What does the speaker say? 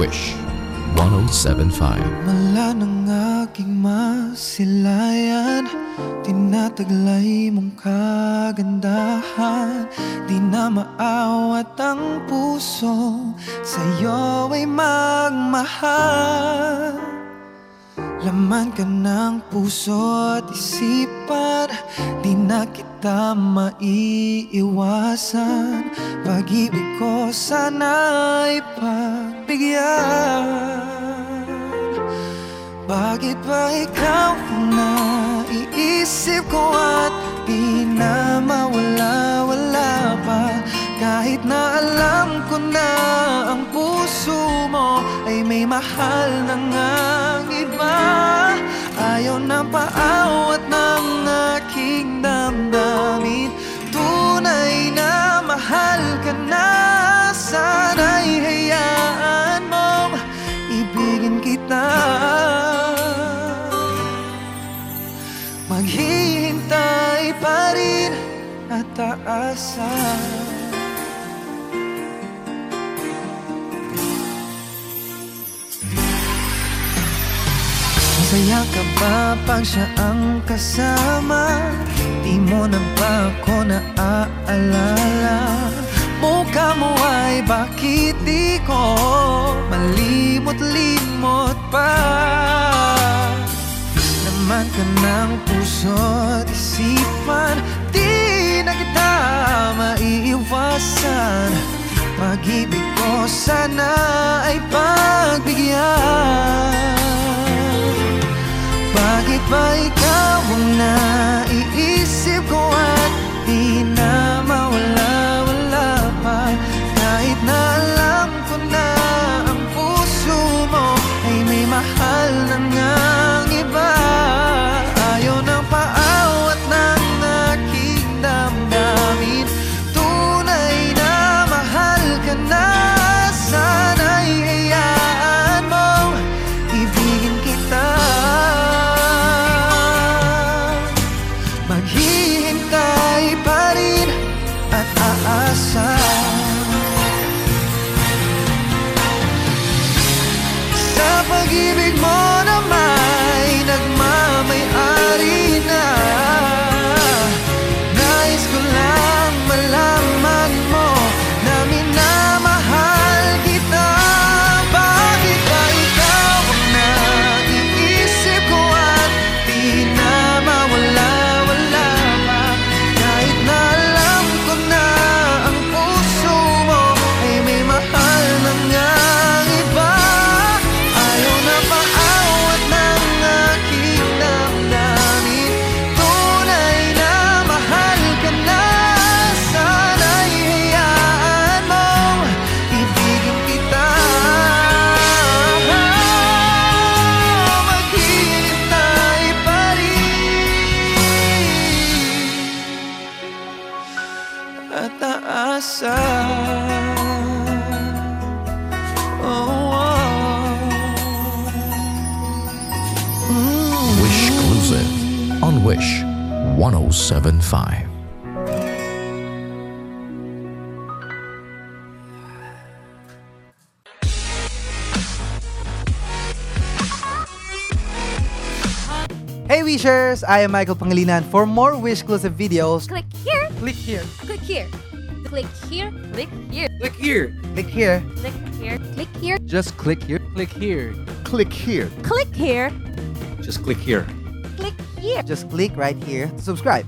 Wish. 1075. Mala ng aking masilayan. Tinataglay mong kagandahan. Di na maawat ang puso. Sa'yo ay magmahal. Laman ka ng puso at isipan. Di na kita maiiwasan. Pag-ibig ko sana'y pagbigyan Bakit ba ikaw ang naiisip ko at di na mawala-wala pa? Kahit na alam ko na ang puso mo ay may mahal na ngang iba Ayaw na paawat ng aking damdamin. Tunay na mahal ka na Sana'y Maghihintay pa rin at aasa Masaya ka ba pag siya ang kasama? Di mo na ba ako naaalala? Mukha mo ay bakit di ko malimot-limot puso at isipan Di na kita maiiwasan. Pag-ibig ko sana ay pagbigyan. Bakit ba ikaw ang naiisip ko at di na Sa pag-ibig mo aasa Oh, oh. Wish Exclusive on Wish 1075. Hey Wishers! I am Michael Pangilinan. For more Wish exclusive videos, Click here, click here. click here. Click here, click here, Click here. Click here. click here, click here, Just click here. Click here. Click here. click here, Just click here. click here. Just click right here to subscribe.